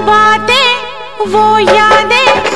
बातें वो यादें।